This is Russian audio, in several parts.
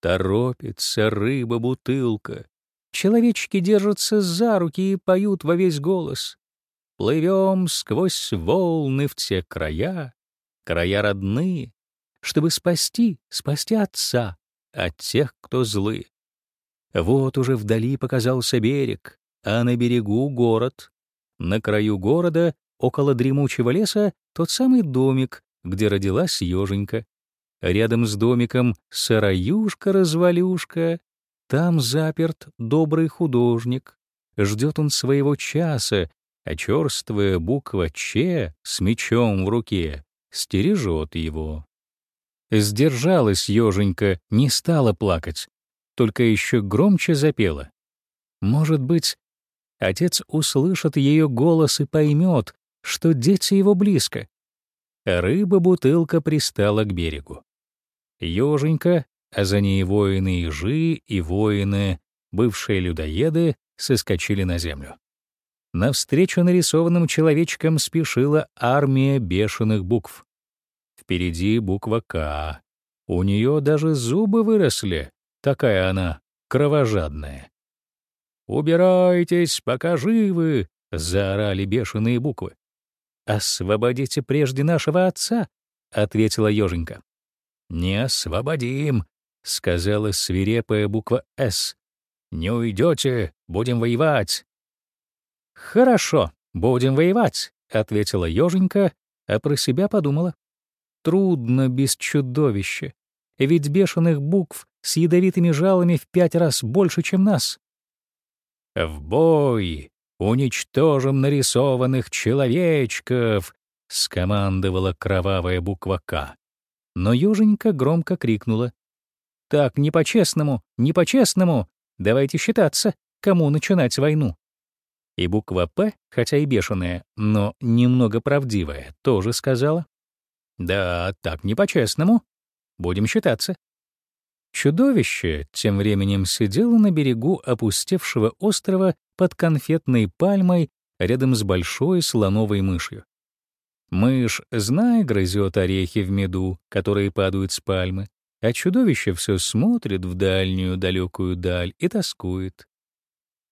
Торопится рыба-бутылка. Человечки держатся за руки и поют во весь голос. Плывем сквозь волны в те края, края родные, чтобы спасти, спасти отца от тех, кто злы. Вот уже вдали показался берег, а на берегу — город. На краю города, около дремучего леса, тот самый домик, где родилась еженька. Рядом с домиком сыроюшка-развалюшка. Там заперт добрый художник. Ждет он своего часа, а черствая буква «Ч» с мечом в руке стережет его. Сдержалась еженька, не стала плакать, только еще громче запела. Может быть, отец услышит ее голос и поймет, что дети его близко. Рыба-бутылка пристала к берегу. Ёженька, а за ней воины-ежи и воины, бывшие людоеды, соскочили на землю. Навстречу нарисованным человечкам спешила армия бешеных букв. Впереди буква «К». У нее даже зубы выросли, такая она кровожадная. «Убирайтесь, пока живы!» — заорали бешеные буквы. «Освободите прежде нашего отца», — ответила еженька. «Не освободим», — сказала свирепая буква «С». «Не уйдете, будем воевать». «Хорошо, будем воевать», — ответила еженька, а про себя подумала. «Трудно без чудовища, ведь бешеных букв с ядовитыми жалами в пять раз больше, чем нас». «В бой! Уничтожим нарисованных человечков!» — скомандовала кровавая буква «К». Но юженька громко крикнула. «Так, не по-честному, не по-честному! Давайте считаться, кому начинать войну!» И буква «П», хотя и бешеная, но немного правдивая, тоже сказала. «Да, так не по-честному. Будем считаться». Чудовище тем временем сидело на берегу опустевшего острова под конфетной пальмой рядом с большой слоновой мышью. Мышь, зная, грызет орехи в меду, которые падают с пальмы, а чудовище все смотрит в дальнюю далекую даль и тоскует.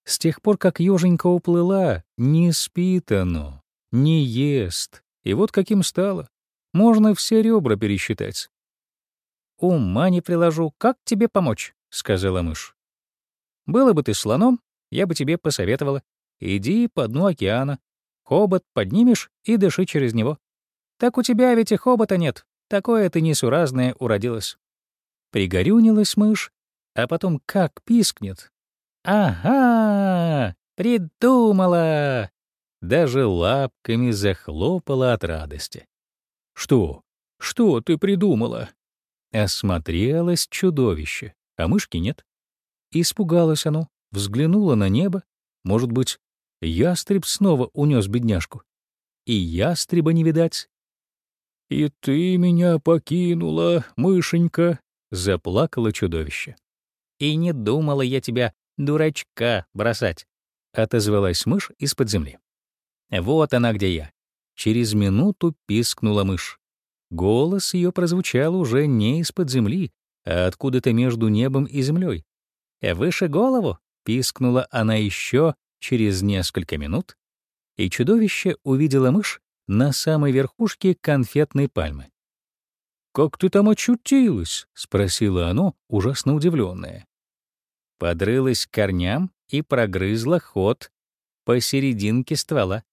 С тех пор, как еженька уплыла, не спит оно, не ест, и вот каким стало. Можно все ребра пересчитать. «Ума не приложу, как тебе помочь?» — сказала мышь. «Было бы ты слоном, я бы тебе посоветовала. Иди по дну океана, Хобот поднимешь и дыши через него. Так у тебя ведь и хобота нет. Такое ты несуразное уродилось. Пригорюнилась мышь, а потом как пискнет. «Ага! Придумала!» Даже лапками захлопала от радости. «Что? Что ты придумала?» Осмотрелось чудовище, а мышки нет. Испугалось оно, взглянуло на небо. Может быть, Ястреб снова унес бедняжку. И ястреба не видать. «И ты меня покинула, мышенька!» — заплакало чудовище. «И не думала я тебя, дурачка, бросать!» — отозвалась мышь из-под земли. «Вот она где я!» Через минуту пискнула мышь. Голос ее прозвучал уже не из-под земли, а откуда-то между небом и землей. «Выше голову!» — пискнула она еще через несколько минут, и чудовище увидело мышь на самой верхушке конфетной пальмы. «Как ты там очутилась?» — спросило оно, ужасно удивленное. Подрылась к корням и прогрызла ход посерединке ствола.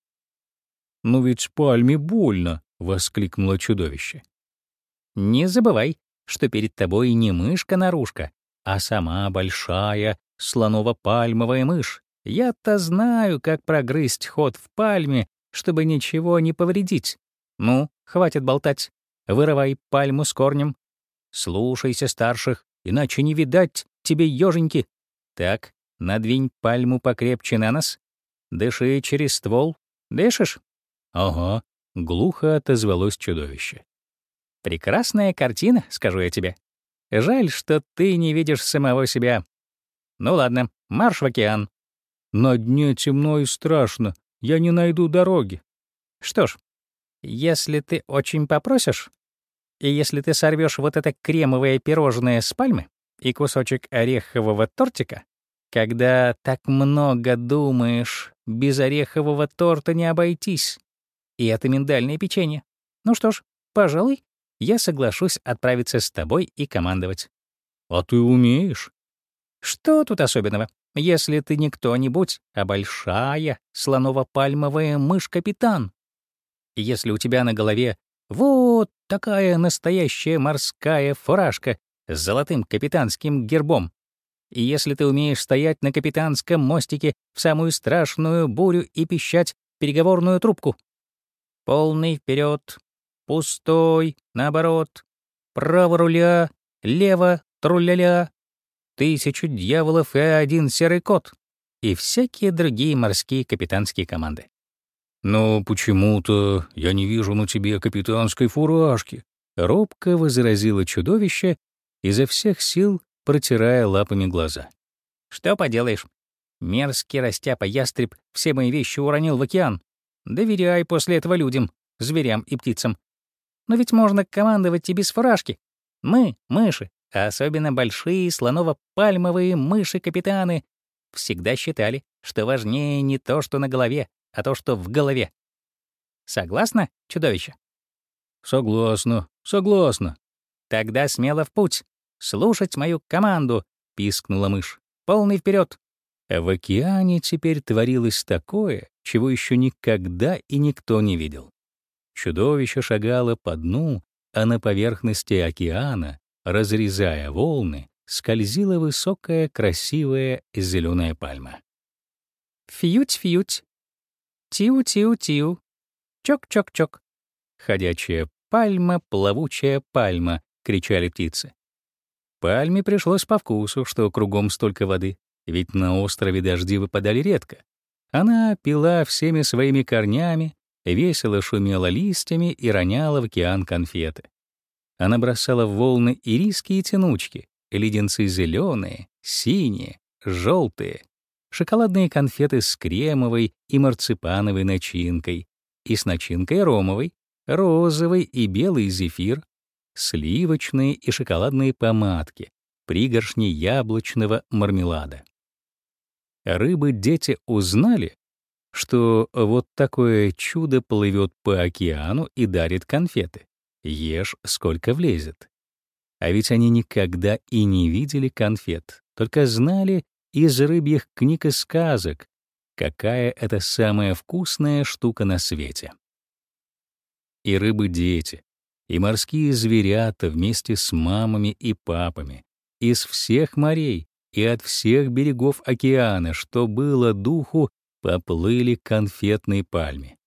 «Но ведь пальме больно!» — воскликнуло чудовище. «Не забывай, что перед тобой не мышка-нарушка, а сама большая слоново-пальмовая мышь. Я-то знаю, как прогрызть ход в пальме, чтобы ничего не повредить. Ну, хватит болтать. Вырывай пальму с корнем. Слушайся старших, иначе не видать тебе еженьки. Так, надвинь пальму покрепче на нос. Дыши через ствол. Дышишь? Ага, глухо отозвалось чудовище. Прекрасная картина, скажу я тебе. Жаль, что ты не видишь самого себя. Ну ладно, марш в океан. На дне темно и страшно, я не найду дороги. Что ж, если ты очень попросишь, и если ты сорвешь вот это кремовое пирожное с пальмы, и кусочек орехового тортика? Когда так много думаешь, без орехового торта не обойтись. И это миндальное печенье. Ну что ж, пожалуй, я соглашусь отправиться с тобой и командовать. А ты умеешь? Что тут особенного, если ты не кто-нибудь, а большая слоново-пальмовая мышь-капитан? Если у тебя на голове вот такая настоящая морская фуражка с золотым капитанским гербом, и если ты умеешь стоять на капитанском мостике в самую страшную бурю и пищать переговорную трубку. Полный вперед, пустой, наоборот, право руля, лево, труляля, тысячу дьяволов и один серый кот и всякие другие морские капитанские команды. «Но почему-то я не вижу на тебе капитанской фуражки», — робко возразило чудовище, изо всех сил протирая лапами глаза. «Что поделаешь? Мерзкий растяпа-ястреб все мои вещи уронил в океан. Доверяй после этого людям, зверям и птицам. Но ведь можно командовать и без фуражки. Мы, мыши, а особенно большие слоново-пальмовые мыши-капитаны, всегда считали, что важнее не то, что на голове, а то, что в голове. Согласна, чудовище? Согласна, согласна. Тогда смело в путь. Слушать мою команду, пискнула мышь. Полный вперед. В океане теперь творилось такое, чего еще никогда и никто не видел. Чудовище шагало по дну, а на поверхности океана, разрезая волны, скользила высокая, красивая зеленая пальма. Фьють-фьють, тиу-тиу-тиу, чок-чок-чок. Ходячая пальма, плавучая пальма, кричали птицы. Пальме пришлось по вкусу, что кругом столько воды, ведь на острове дожди выпадали редко. Она пила всеми своими корнями, весело шумела листьями и роняла в океан конфеты. Она бросала в волны ириски и тянучки, леденцы зеленые, синие, желтые, шоколадные конфеты с кремовой и марципановой начинкой. И с начинкой ромовой, розовый и белый зефир, сливочные и шоколадные помадки, пригоршни яблочного мармелада. Рыбы-дети узнали, что вот такое чудо плывет по океану и дарит конфеты. Ешь, сколько влезет. А ведь они никогда и не видели конфет, только знали из рыбьих книг и сказок, какая это самая вкусная штука на свете. И рыбы-дети, и морские зверята вместе с мамами и папами из всех морей и от всех берегов океана, что было духу, поплыли к конфетной пальме.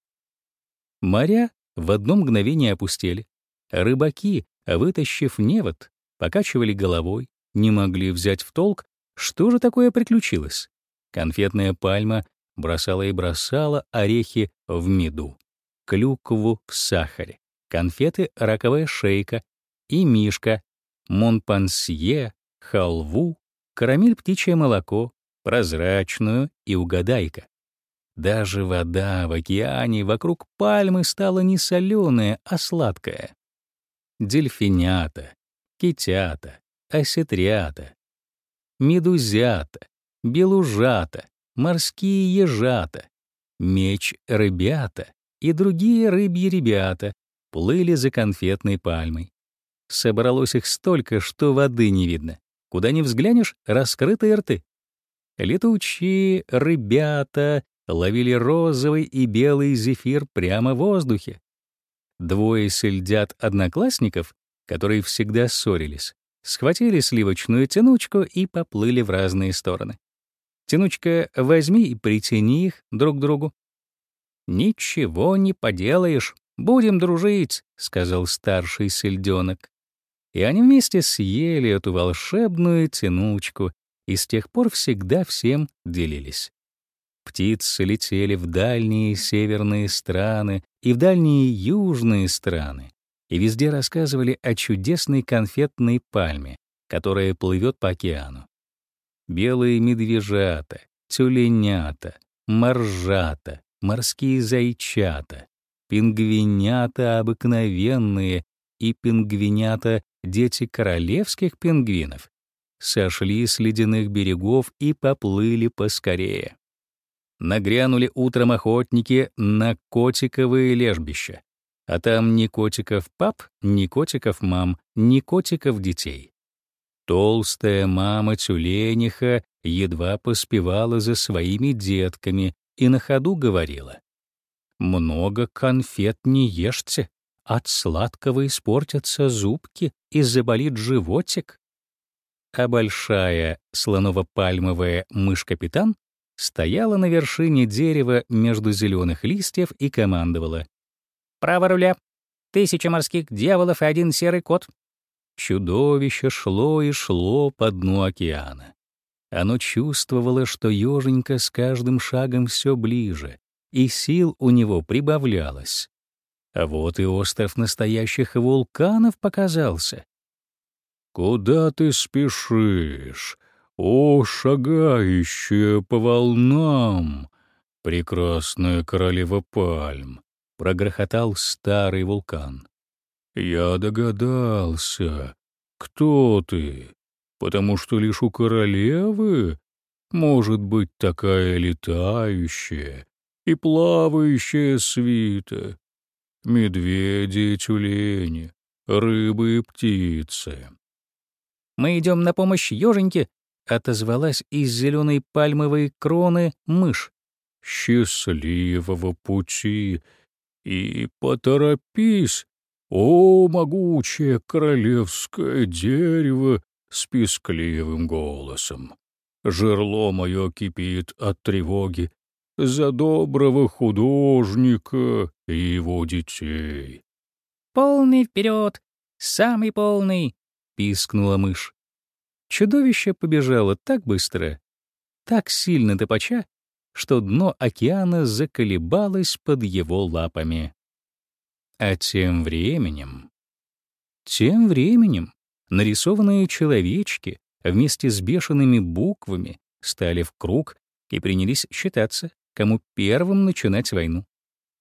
Моря в одно мгновение опустели. Рыбаки, вытащив невод, покачивали головой, не могли взять в толк, что же такое приключилось. Конфетная пальма бросала и бросала орехи в меду, клюкву в сахаре, конфеты «Раковая шейка» и «Мишка», «Монпансье», халву, карамель птичье молоко, прозрачную и угадайка. Даже вода в океане вокруг пальмы стала не соленая, а сладкая. Дельфинята, китята, осетрята, медузята, белужата, морские ежата, меч-рыбята и другие рыбьи ребята плыли за конфетной пальмой. Собралось их столько, что воды не видно. Куда ни взглянешь — раскрытые рты. Летучие ребята ловили розовый и белый зефир прямо в воздухе. Двое сельдят-одноклассников, которые всегда ссорились, схватили сливочную тянучку и поплыли в разные стороны. Тянучка, возьми и притяни их друг к другу. «Ничего не поделаешь, будем дружить», — сказал старший сельденок. И они вместе съели эту волшебную тянучку и с тех пор всегда всем делились. Птицы летели в дальние северные страны и в дальние южные страны, и везде рассказывали о чудесной конфетной пальме, которая плывет по океану. Белые медвежата, тюленята, моржата, морские зайчата, пингвинята обыкновенные и пингвинята — дети королевских пингвинов, сошли с ледяных берегов и поплыли поскорее. Нагрянули утром охотники на котиковые лежбища, а там ни котиков пап, ни котиков мам, ни котиков детей. Толстая мама тюлениха едва поспевала за своими детками и на ходу говорила. «Много конфет не ешьте, от сладкого испортятся зубки и заболит животик». А большая слоново-пальмовая мышь-капитан стояла на вершине дерева между зеленых листьев и командовала. «Право руля! Тысяча морских дьяволов и один серый кот!» Чудовище шло и шло по дну океана. Оно чувствовало, что еженька с каждым шагом все ближе, и сил у него прибавлялось. А вот и остров настоящих вулканов показался. «Куда ты спешишь, о, шагающая по волнам, прекрасная королева пальм!» — прогрохотал старый вулкан. «Я догадался, кто ты, потому что лишь у королевы может быть такая летающая и плавающая свита, медведи и тюлени, рыбы и птицы». «Мы идем на помощь еженьке», — отозвалась из зеленой пальмовой кроны мышь. «Счастливого пути и поторопись, о, могучее королевское дерево с пискливым голосом! Жерло мое кипит от тревоги за доброго художника и его детей. «Полный вперед! Самый полный!» — пискнула мышь. Чудовище побежало так быстро, так сильно топача, что дно океана заколебалось под его лапами. А тем временем... Тем временем нарисованные человечки вместе с бешеными буквами стали в круг и принялись считаться, кому первым начинать войну.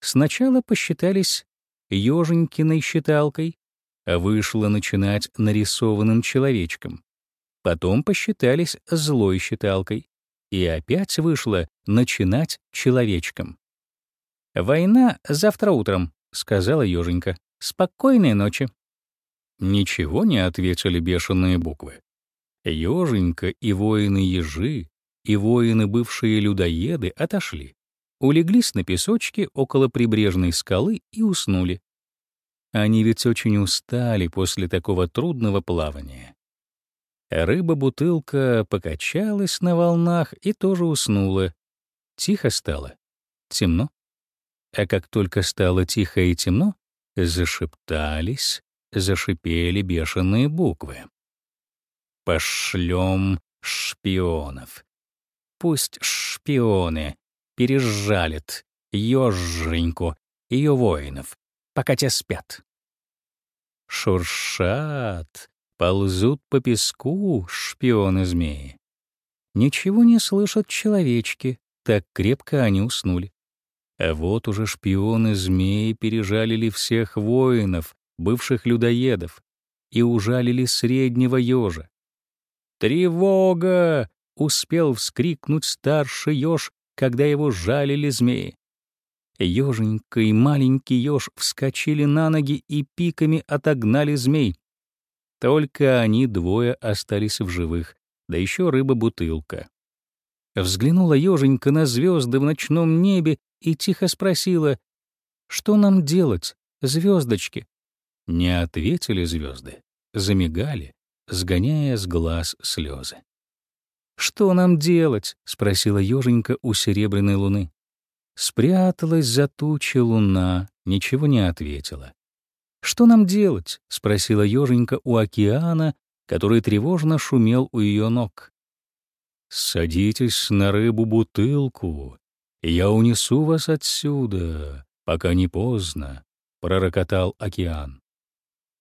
Сначала посчитались Ёженькиной считалкой, а вышло начинать нарисованным человечком. Потом посчитались злой считалкой, и опять вышло начинать человечком. «Война завтра утром», — сказала Ёженька. «Спокойной ночи». Ничего не ответили бешеные буквы. Ёженька и воины-ежи, и воины-бывшие людоеды отошли, улеглись на песочке около прибрежной скалы и уснули. Они ведь очень устали после такого трудного плавания. Рыба-бутылка покачалась на волнах и тоже уснула. Тихо стало. Темно. А как только стало тихо и темно, зашептались, зашипели бешеные буквы. «Пошлем шпионов. Пусть шпионы пережалят ёженьку, ее воинов, пока те спят. Шуршат, Ползут по песку шпионы-змеи. Ничего не слышат человечки, так крепко они уснули. А вот уже шпионы-змеи пережалили всех воинов, бывших людоедов, и ужалили среднего ежа. «Тревога!» — успел вскрикнуть старший еж, когда его жалили змеи. Ёженька и маленький еж вскочили на ноги и пиками отогнали змей. Только они двое остались в живых, да еще рыба-бутылка. Взглянула еженька на звезды в ночном небе и тихо спросила, «Что нам делать, звездочки?» Не ответили звезды, замигали, сгоняя с глаз слезы. «Что нам делать?» — спросила еженька у серебряной луны. Спряталась за тучи луна, ничего не ответила. «Что нам делать?» — спросила еженька у океана, который тревожно шумел у ее ног. «Садитесь на рыбу-бутылку, я унесу вас отсюда, пока не поздно», — пророкотал океан.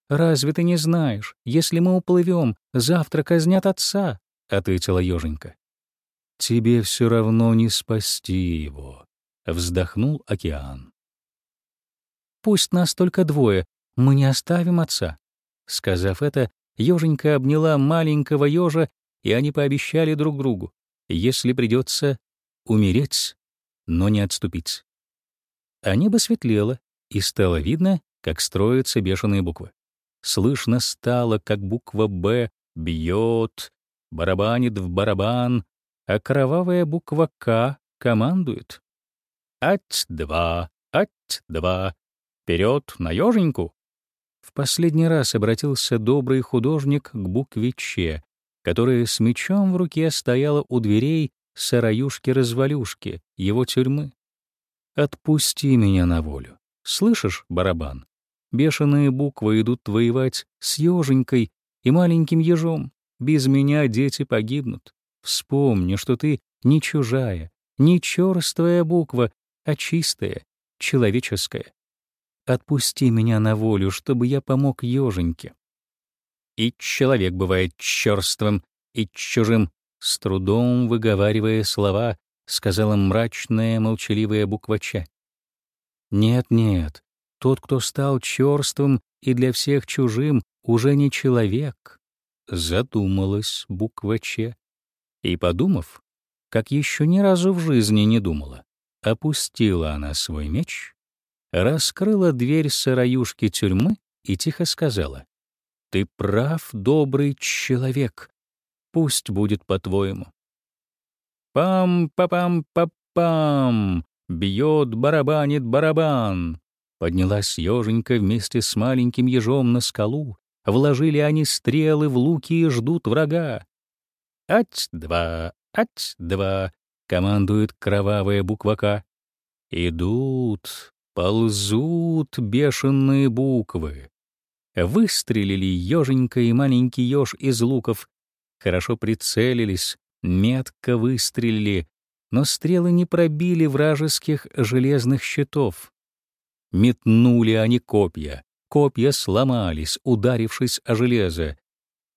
«Разве ты не знаешь, если мы уплывем, завтра казнят отца?» — ответила еженька. «Тебе все равно не спасти его», — вздохнул океан. «Пусть нас только двое, мы не оставим отца». Сказав это, еженька обняла маленького ежа и они пообещали друг другу, если придется, умереть, но не отступить. А небо светлело, и стало видно, как строятся бешеные буквы. Слышно стало, как буква «Б» бьет, барабанит в барабан, а кровавая буква «К» командует. «Ать-два! Ать-два! Вперед на еженьку!» В последний раз обратился добрый художник к букве «Ч», которая с мечом в руке стояла у дверей сараюшки-развалюшки, его тюрьмы. «Отпусти меня на волю. Слышишь, барабан? Бешеные буквы идут воевать с еженькой и маленьким ежом. Без меня дети погибнут. Вспомни, что ты не чужая, не черствая буква, а чистая, человеческая. Отпусти меня на волю, чтобы я помог еженьке. И человек бывает черствым и чужим, с трудом выговаривая слова, сказала мрачная молчаливая буква Ч. Нет-нет, тот, кто стал черствым и для всех чужим, уже не человек. Задумалась буква Ч. И, подумав, как еще ни разу в жизни не думала, опустила она свой меч, раскрыла дверь сыроюшки тюрьмы и тихо сказала, «Ты прав, добрый человек, пусть будет по-твоему». «Пам-па-пам-па-пам!» Бьет, барабанит барабан. Поднялась еженька вместе с маленьким ежом на скалу. Вложили они стрелы в луки и ждут врага. «Ать-два! Ать-два!» — командует кровавая буква К. Идут, ползут бешеные буквы. Выстрелили еженька и маленький еж из луков. Хорошо прицелились, метко выстрелили, но стрелы не пробили вражеских железных щитов. Метнули они копья. Копья сломались, ударившись о железо.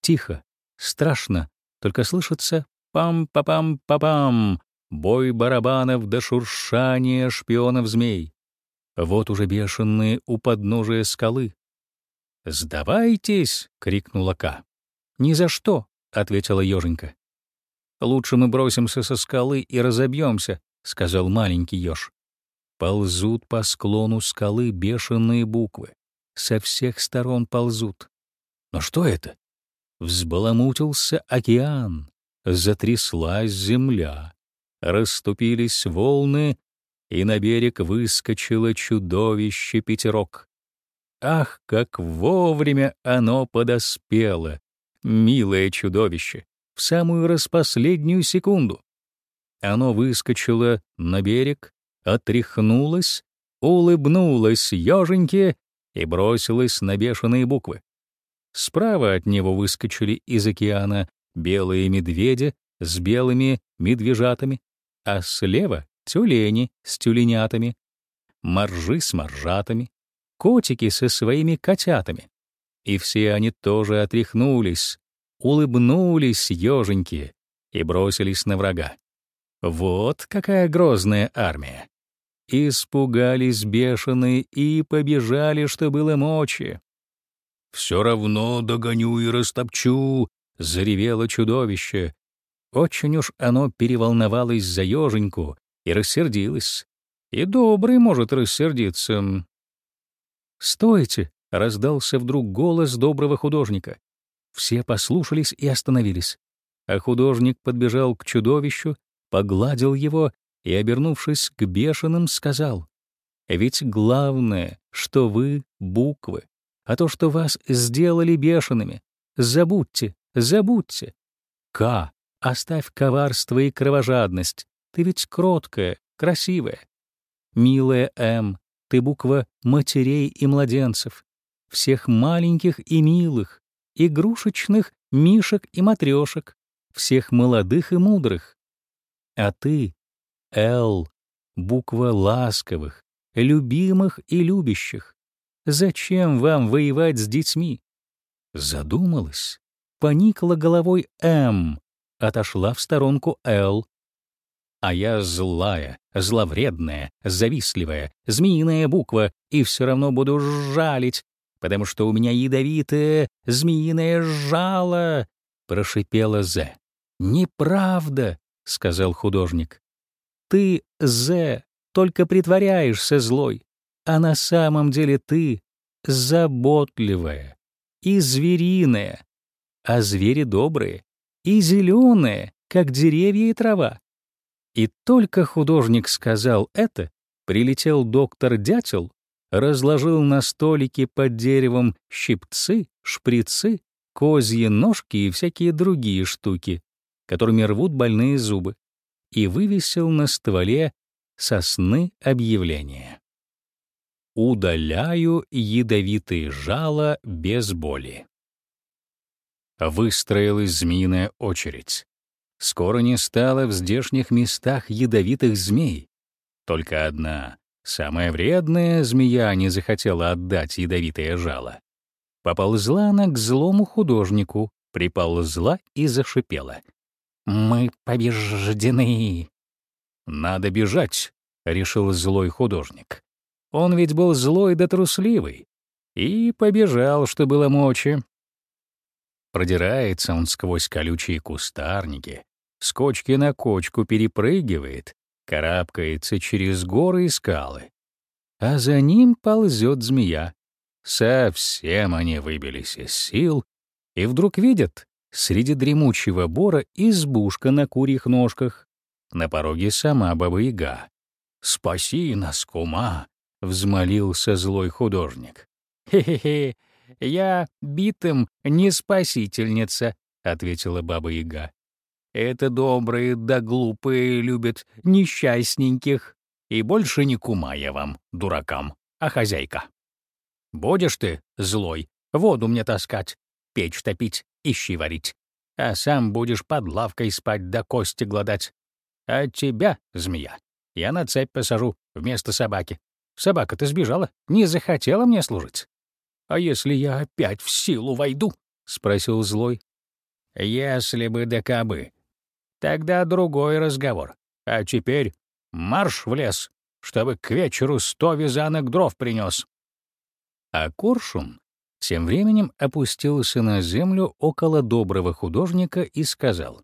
Тихо, страшно, только слышится пам-па-пам-па-пам, бой барабанов до шуршания шпионов-змей. Вот уже бешеные у подножия скалы. «Сдавайтесь!» — крикнула Ка. «Ни за что!» — ответила еженька. «Лучше мы бросимся со скалы и разобьемся», — сказал маленький еж. Ползут по склону скалы бешеные буквы. Со всех сторон ползут. Но что это? Взбаламутился океан, затряслась земля, расступились волны, и на берег выскочило чудовище пятерок. Ах, как вовремя оно подоспело, милое чудовище, в самую распоследнюю секунду. Оно выскочило на берег, отряхнулось, улыбнулось еженьке и бросилось на бешеные буквы. Справа от него выскочили из океана белые медведи с белыми медвежатами, а слева — тюлени с тюленятами, моржи с моржатами, котики со своими котятами. И все они тоже отряхнулись, улыбнулись еженьки и бросились на врага. Вот какая грозная армия! Испугались бешеные и побежали, что было мочи. «Все равно догоню и растопчу!» — заревело чудовище. Очень уж оно переволновалось за еженьку и рассердилось. И добрый может рассердиться. «Стойте!» — раздался вдруг голос доброго художника. Все послушались и остановились. А художник подбежал к чудовищу, погладил его и, обернувшись к бешеным, сказал, «Ведь главное, что вы — буквы, а то, что вас сделали бешеными, забудьте, забудьте. К, оставь коварство и кровожадность, ты ведь кроткая, красивая. Милая М, ты буква матерей и младенцев, всех маленьких и милых, игрушечных мишек и матрешек, всех молодых и мудрых. А ты, Л, буква ласковых, любимых и любящих. Зачем вам воевать с детьми? Задумалась, поникла головой М, отошла в сторонку Л. А я злая, зловредная, завистливая, змеиная буква, и все равно буду жалить, потому что у меня ядовитое змеиное жало, — прошипела З. «Неправда», — сказал художник. «Ты, Зе, только притворяешься злой, а на самом деле ты заботливая и звериная, а звери добрые и зеленые, как деревья и трава. И только художник сказал это, прилетел доктор Дятел, разложил на столике под деревом щипцы, шприцы, козьи ножки и всякие другие штуки, которыми рвут больные зубы, и вывесил на стволе сосны объявление. «Удаляю ядовитые жало без боли». Выстроилась змеиная очередь. Скоро не стало в здешних местах ядовитых змей. Только одна, самая вредная змея не захотела отдать ядовитое жало. Поползла она к злому художнику, приползла и зашипела. «Мы побеждены!» «Надо бежать», — решил злой художник. Он ведь был злой да трусливый. И побежал, что было мочи. Продирается он сквозь колючие кустарники, с кочки на кочку перепрыгивает, карабкается через горы и скалы. А за ним ползет змея. Совсем они выбились из сил, и вдруг видят, среди дремучего бора избушка на курьих ножках. На пороге сама Баба-Яга. «Спаси нас, кума!» — взмолился злой художник. «Хе-хе-хе, я битым не спасительница», — ответила Баба-Яга. Это добрые да глупые любят несчастненьких. И больше не кума я вам, дуракам, а хозяйка. Будешь ты, злой, воду мне таскать, печь топить, ищи варить, а сам будешь под лавкой спать да кости гладать. А тебя, змея, я на цепь посажу вместо собаки. Собака-то сбежала, не захотела мне служить. А если я опять в силу войду? — спросил злой. Если бы да кабы, Тогда другой разговор. А теперь марш в лес, чтобы к вечеру сто вязанок дров принес. А Коршун тем временем опустился на землю около доброго художника и сказал.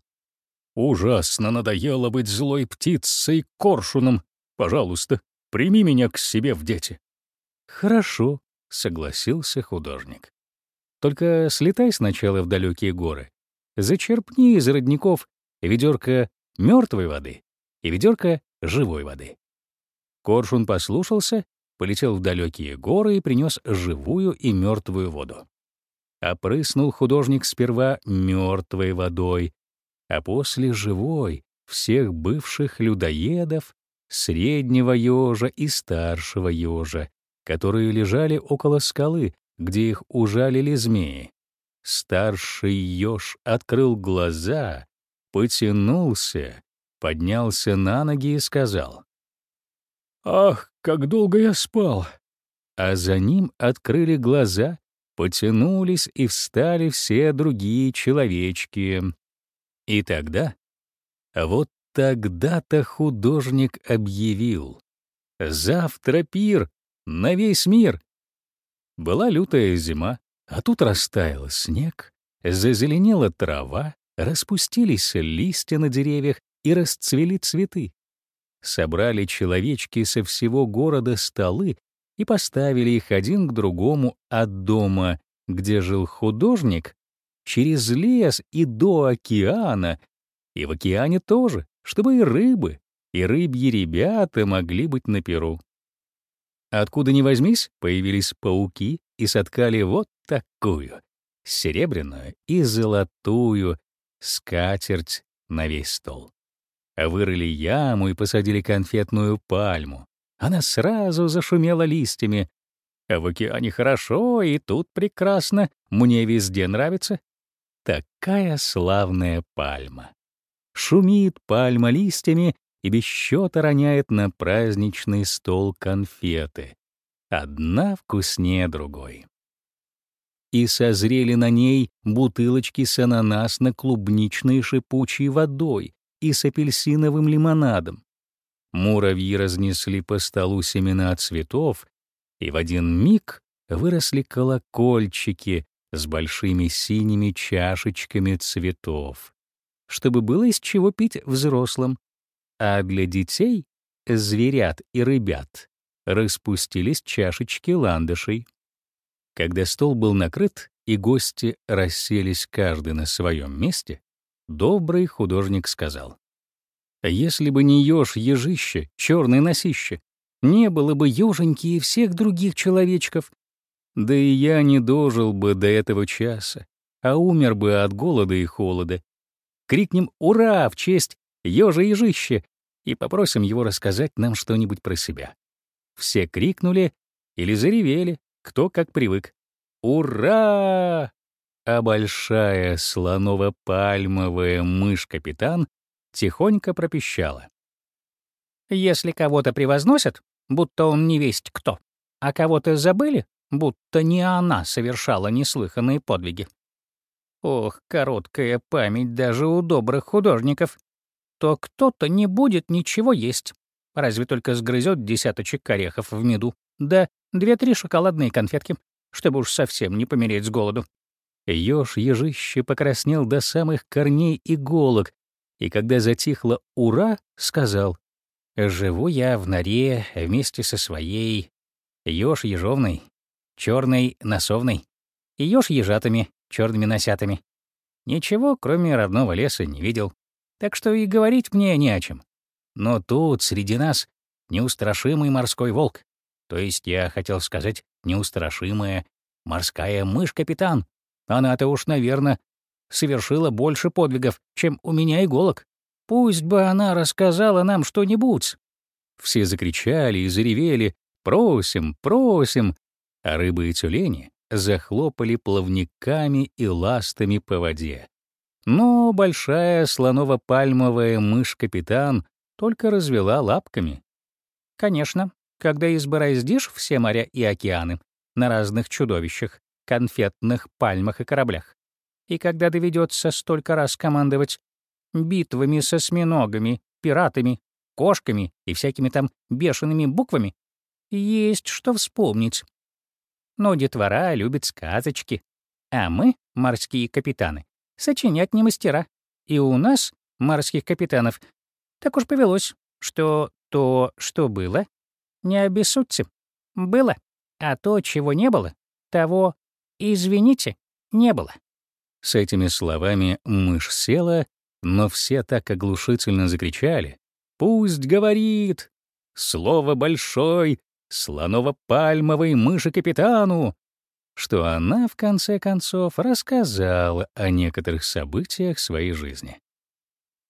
«Ужасно надоело быть злой птицей Коршуном. Пожалуйста, прими меня к себе в дети». «Хорошо», — согласился художник. «Только слетай сначала в далекие горы, зачерпни из родников ведерко мертвой воды и ведерко живой воды. Коршун послушался, полетел в далекие горы и принес живую и мертвую воду. Опрыснул художник сперва мертвой водой, а после живой всех бывших людоедов, среднего ежа и старшего ежа, которые лежали около скалы, где их ужалили змеи. Старший еж открыл глаза потянулся, поднялся на ноги и сказал. «Ах, как долго я спал!» А за ним открыли глаза, потянулись и встали все другие человечки. И тогда, вот тогда-то художник объявил «Завтра пир на весь мир!» Была лютая зима, а тут растаял снег, зазеленела трава, Распустились листья на деревьях и расцвели цветы. Собрали человечки со всего города столы и поставили их один к другому от дома, где жил художник, через лес и до океана, и в океане тоже, чтобы и рыбы, и рыбьи ребята могли быть на перу. Откуда ни возьмись, появились пауки и соткали вот такую, серебряную и золотую, скатерть на весь стол. Вырыли яму и посадили конфетную пальму. Она сразу зашумела листьями. В океане хорошо, и тут прекрасно. Мне везде нравится. Такая славная пальма. Шумит пальма листьями и без счета роняет на праздничный стол конфеты. Одна вкуснее другой и созрели на ней бутылочки с ананасно-клубничной шипучей водой и с апельсиновым лимонадом. Муравьи разнесли по столу семена цветов, и в один миг выросли колокольчики с большими синими чашечками цветов. чтобы было из чего пить взрослым. А для детей, зверят и рыбят распустились чашечки ландышей. Когда стол был накрыт и гости расселись каждый на своем месте, добрый художник сказал, «Если бы не еж ежище, черный носище, не было бы еженьки и всех других человечков. Да и я не дожил бы до этого часа, а умер бы от голода и холода. Крикнем «Ура!» в честь ежа ежище и попросим его рассказать нам что-нибудь про себя. Все крикнули или заревели, кто как привык. «Ура!» А большая слоново-пальмовая мышь-капитан тихонько пропищала. «Если кого-то превозносят, будто он не весть кто, а кого-то забыли, будто не она совершала неслыханные подвиги. Ох, короткая память даже у добрых художников. То кто-то не будет ничего есть, разве только сгрызет десяточек орехов в меду, да две-три шоколадные конфетки, чтобы уж совсем не помереть с голоду. Ёж ежище покраснел до самых корней иголок, и когда затихло «Ура!», сказал, «Живу я в норе вместе со своей ёж ежовной, черной носовной, и ёж ежатыми, черными носятами. Ничего, кроме родного леса, не видел, так что и говорить мне не о чем. Но тут, среди нас, неустрашимый морской волк. То есть я хотел сказать неустрашимая морская мышь-капитан. Она-то уж, наверное, совершила больше подвигов, чем у меня иголок. Пусть бы она рассказала нам что-нибудь. Все закричали и заревели «Просим, просим!» А рыбы и тюлени захлопали плавниками и ластами по воде. Но большая слоново-пальмовая мышь-капитан только развела лапками. Конечно, когда избороздишь все моря и океаны на разных чудовищах, конфетных пальмах и кораблях, и когда доведется столько раз командовать битвами со осьминогами, пиратами, кошками и всякими там бешеными буквами, есть что вспомнить. Но детвора любит сказочки, а мы, морские капитаны, сочинять не мастера. И у нас, морских капитанов, так уж повелось, что то, что было, не обессудьте. Было, а то, чего не было, того, извините, не было. С этими словами мышь села, но все так оглушительно закричали. «Пусть говорит! Слово большой, слоново-пальмовой мыши-капитану!» Что она, в конце концов, рассказала о некоторых событиях своей жизни.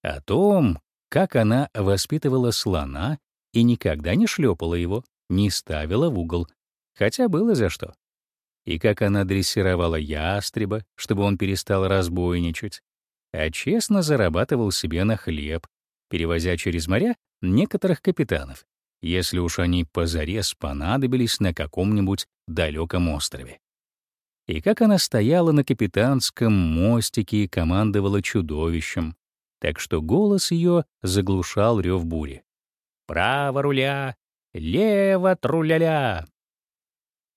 О том, как она воспитывала слона и никогда не шлепала его, не ставила в угол, хотя было за что. И как она дрессировала ястреба, чтобы он перестал разбойничать, а честно зарабатывал себе на хлеб, перевозя через моря некоторых капитанов, если уж они позарез понадобились на каком-нибудь далеком острове. И как она стояла на капитанском мостике и командовала чудовищем, так что голос ее заглушал рев бури. «Право руля! Лево труляля!»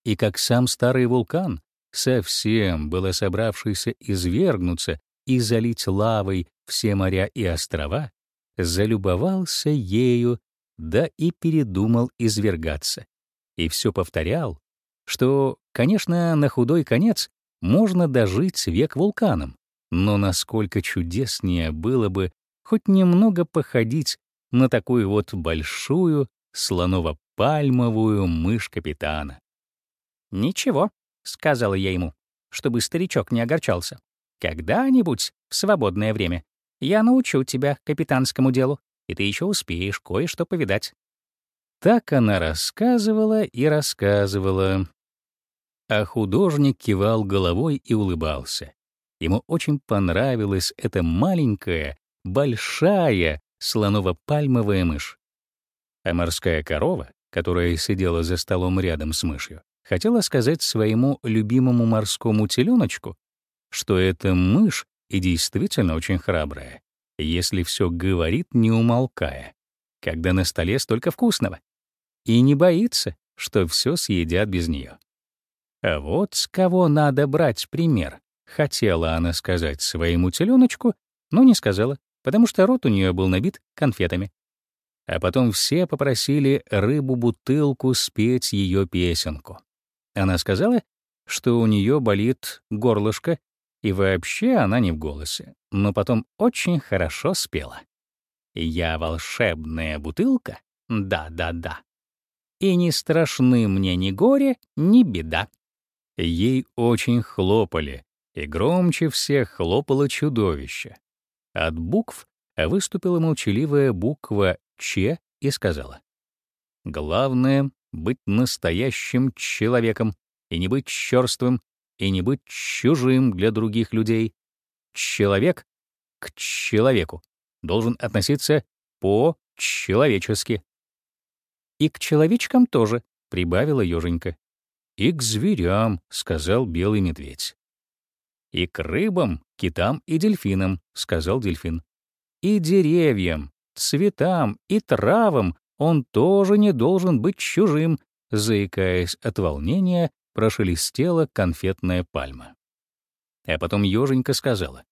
И как сам старый вулкан, совсем было собравшийся извергнуться и залить лавой все моря и острова, залюбовался ею, да и передумал извергаться. И все повторял, что, конечно, на худой конец можно дожить век вулканом, но насколько чудеснее было бы хоть немного походить на такую вот большую слоново-пальмовую мышь капитана. «Ничего», — сказала я ему, чтобы старичок не огорчался. «Когда-нибудь, в свободное время, я научу тебя капитанскому делу, и ты еще успеешь кое-что повидать». Так она рассказывала и рассказывала. А художник кивал головой и улыбался. Ему очень понравилась эта маленькая, большая слоново-пальмовая мышь. А морская корова, которая сидела за столом рядом с мышью, хотела сказать своему любимому морскому теленочку, что эта мышь и действительно очень храбрая, если все говорит, не умолкая, когда на столе столько вкусного, и не боится, что все съедят без нее. А вот с кого надо брать пример, хотела она сказать своему теленочку, но не сказала, потому что рот у нее был набит конфетами. А потом все попросили рыбу-бутылку спеть ее песенку. Она сказала, что у нее болит горлышко, и вообще она не в голосе, но потом очень хорошо спела. «Я волшебная бутылка, да-да-да, и не страшны мне ни горе, ни беда». Ей очень хлопали, и громче всех хлопало чудовище. От букв выступила молчаливая буква «Ч» и сказала. «Главное — быть настоящим человеком и не быть черствым, и не быть чужим для других людей. Человек к человеку должен относиться по-человечески. «И к человечкам тоже», — прибавила Ёженька. «И к зверям», — сказал белый медведь. «И к рыбам, китам и дельфинам», — сказал дельфин. «И деревьям, цветам и травам он тоже не должен быть чужим», заикаясь от волнения, прошелестела конфетная пальма. А потом Ёженька сказала.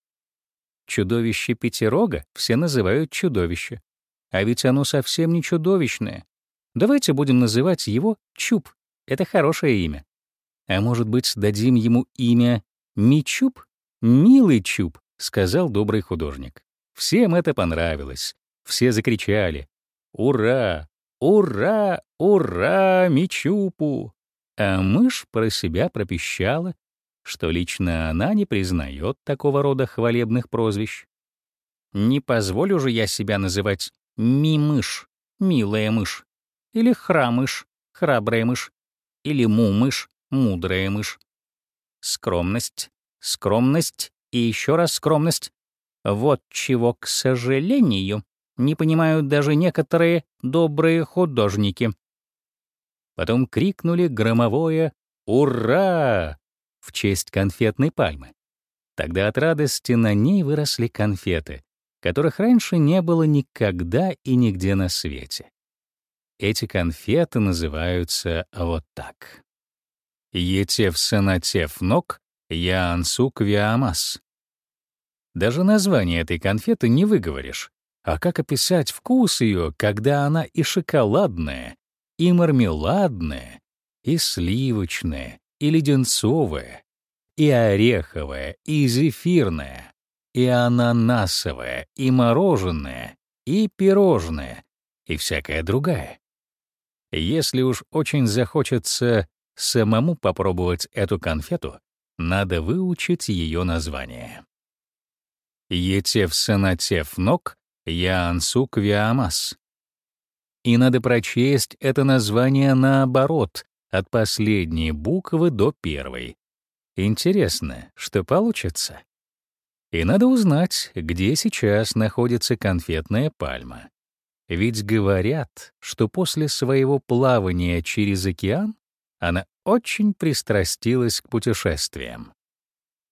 «Чудовище Пятерога все называют чудовище. А ведь оно совсем не чудовищное. Давайте будем называть его Чуб. Это хорошее имя. А может быть, дадим ему имя Мичуб? Милый Чуб», — сказал добрый художник. Всем это понравилось. Все закричали «Ура! Ура! Ура! Мичупу!» А мышь про себя пропищала, что лично она не признает такого рода хвалебных прозвищ. Не позволю же я себя называть ми-мышь, милая мышь, или храмыш, храбрая мышь, или му-мышь, мудрая мышь. Скромность, скромность и еще раз скромность. Вот чего, к сожалению, не понимают даже некоторые добрые художники. Потом крикнули громовое «Ура!» в честь конфетной пальмы. Тогда от радости на ней выросли конфеты, которых раньше не было никогда и нигде на свете. Эти конфеты называются вот так. Етев санатев ног, яансук виамас. Даже название этой конфеты не выговоришь. А как описать вкус ее, когда она и шоколадная, и мармеладное, и сливочное, и леденцовое, и ореховое, и зефирное, и ананасовое, и мороженое, и пирожное, и всякая другая. Если уж очень захочется самому попробовать эту конфету, надо выучить ее название. Етев санатев ног, яансук виамас. И надо прочесть это название наоборот, от последней буквы до первой. Интересно, что получится? И надо узнать, где сейчас находится конфетная пальма. Ведь говорят, что после своего плавания через океан она очень пристрастилась к путешествиям.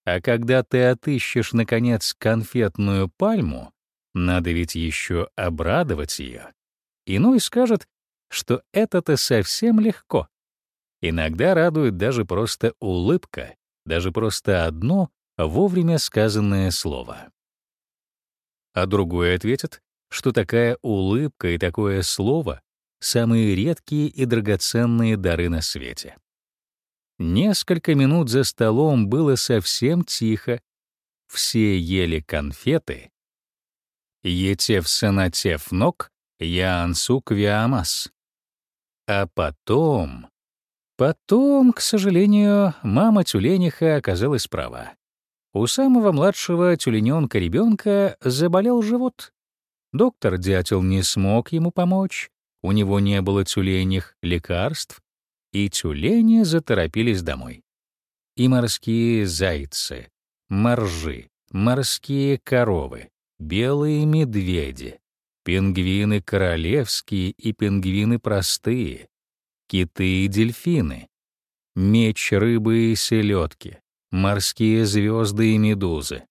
А когда ты отыщешь, наконец, конфетную пальму, надо ведь еще обрадовать ее. Иной скажет, что это-то совсем легко. Иногда радует даже просто улыбка, даже просто одно вовремя сказанное слово. А другой ответит, что такая улыбка и такое слово — самые редкие и драгоценные дары на свете. Несколько минут за столом было совсем тихо. Все ели конфеты. Етев санатев ног Яансук Виамас. А потом... Потом, к сожалению, мама тюлениха оказалась права. У самого младшего тюлененка-ребенка заболел живот. Доктор-дятел не смог ему помочь, у него не было тюленях лекарств, и тюлени заторопились домой. И морские зайцы, моржи, морские коровы, белые медведи, пингвины королевские и пингвины простые, киты и дельфины, меч рыбы и селедки, морские звезды и медузы.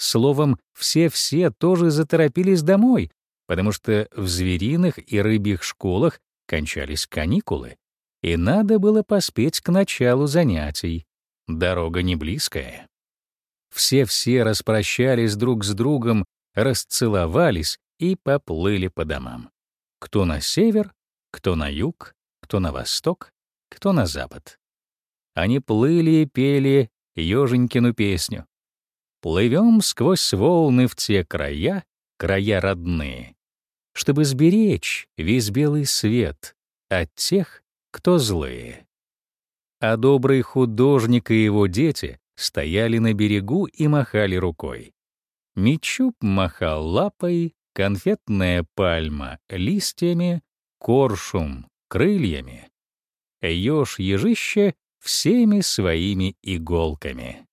Словом, все-все тоже заторопились домой, потому что в звериных и рыбьих школах кончались каникулы, и надо было поспеть к началу занятий. Дорога не близкая. Все-все распрощались друг с другом, расцеловались и поплыли по домам. Кто на север, кто на юг, кто на восток, кто на запад. Они плыли и пели еженькину песню. Плывем сквозь волны в те края, края родные, чтобы сберечь весь белый свет от тех, кто злые. А добрый художник и его дети стояли на берегу и махали рукой. Мичуп махал лапой, конфетная пальма — листьями, коршум — крыльями, еж-ежище — всеми своими иголками.